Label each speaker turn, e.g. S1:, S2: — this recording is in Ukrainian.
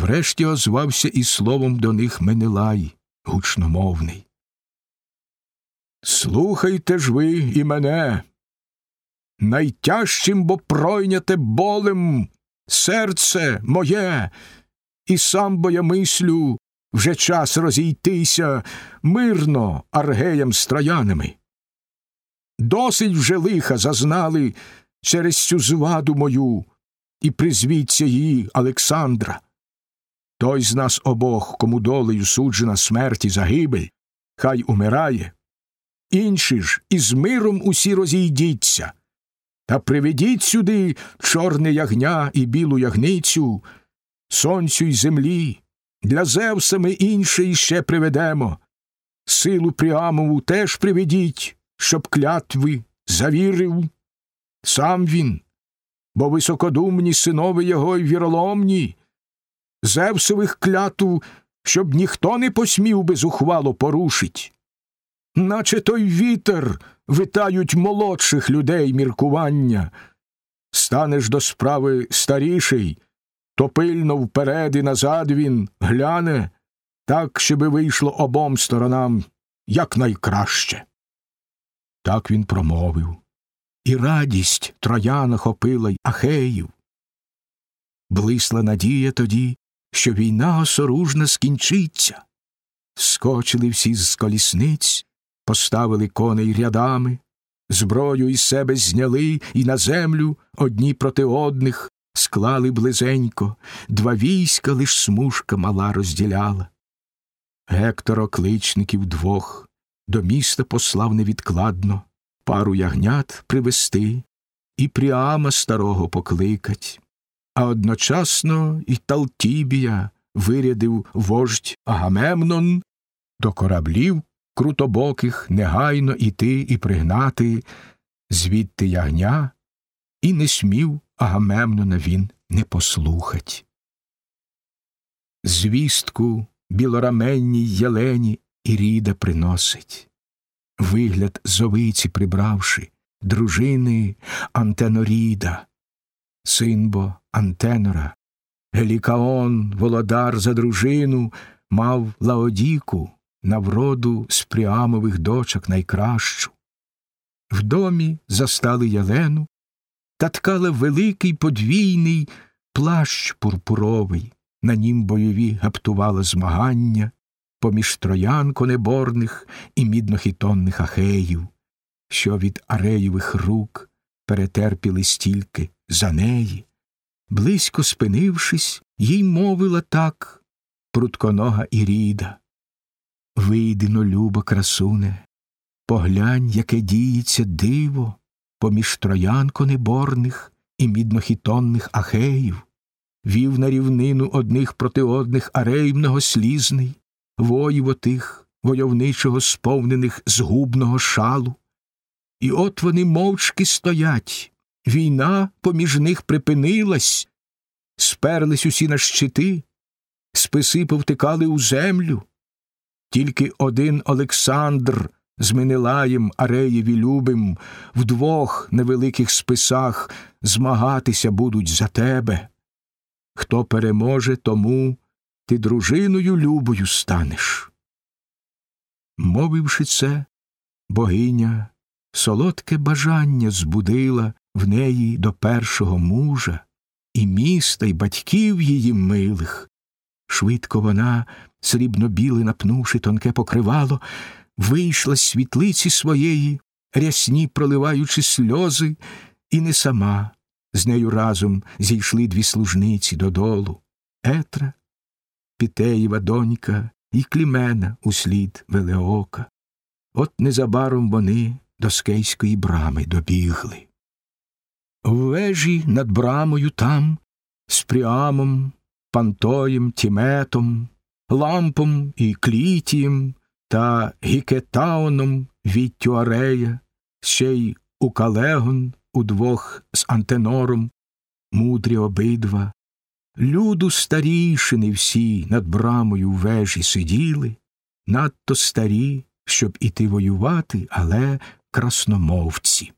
S1: Врешті озвався і словом до них Менелай, гучномовний. Слухайте ж ви і мене. Найтяжчим бо пройняте болем серце моє, і сам бо я мислю вже час розійтися мирно аргеям з троянами. Досить вже лиха зазнали через цю зваду мою і призвіться її Олександра. Той з нас обох, кому долею суджена смерті загибель, хай умирає. Інші ж із миром усі розійдіться, та приведіть сюди чорне ягня і білу ягницю, сонцю й землі. Для Зевса ми інше іще приведемо. Силу Пріамову теж приведіть, щоб клятви завірив. Сам він, бо високодумні синови його й віроломні, Зевсових клятв, щоб ніхто не посмів би зухвало порушить. Наче той вітер витають молодших людей міркування. Станеш до справи старіший, то пильно вперед і назад він гляне, так, щоби вийшло обом сторонам якнайкраще. Так він промовив, і радість троян охопила й Ахеїв. Блисла надія тоді, що війна осоружна скінчиться. Скочили всі з колісниць, поставили коней рядами, зброю із себе зняли і на землю одні проти одних склали близенько, два війська лиш смужка мала розділяла. Гектор окличників двох до міста послав невідкладно пару ягнят привести і Пріама старого покликать а одночасно і Талтібія вирядив вождь Агамемнон до кораблів крутобоких негайно іти і пригнати звідти ягня, і не смів Агамемнона він не послухать. Звістку білораменній Єлені Іріда приносить, вигляд зовиці прибравши, дружини Антеноріда, синбо Антенора, Гелікаон, володар за дружину, мав Лаодіку на вроду з пріамових дочок найкращу. В домі застали Ялену та ткала великий подвійний плащ пурпуровий, на нім бойові гаптувала змагання поміж троян конеборних і міднохітонних ахеїв, що від ареєвих рук перетерпіли стільки за неї. Близько спинившись, їй мовила так прутконога Іріда. Вийдино, люба, красуне, поглянь, яке діється диво поміж троян конеборних і міднохітонних ахеїв, вів на рівнину одних проти одних арей многослізний, воїв отих, войовничого сповнених згубного шалу. І от вони мовчки стоять, Війна поміж них припинилась, сперлись усі на щити, списи повтикали у землю. Тільки один Олександр з Менелаєм Ареєві любим в двох невеликих списах змагатися будуть за тебе. Хто переможе, тому ти дружиною любою станеш. Мовивши це, богиня солодке бажання збудила в неї до першого мужа, і міста, й батьків її милих. Швидко вона, срібно біле напнувши тонке покривало, вийшла з світлиці своєї, рясні проливаючи сльози, і не сама. З нею разом зійшли дві служниці додолу Етра, Пітеєва донька і Клімена услід Велеока. От незабаром вони до скейської брами добігли. В вежі над брамою там, з Пріамом, Пантоєм, Тіметом, Лампом і Клітієм та Гікетаоном віттю Арея, ще й Укалегон удвох з Антенором, мудрі обидва. Люду старішини всі над брамою в вежі сиділи, надто старі, щоб іти воювати, але красномовці.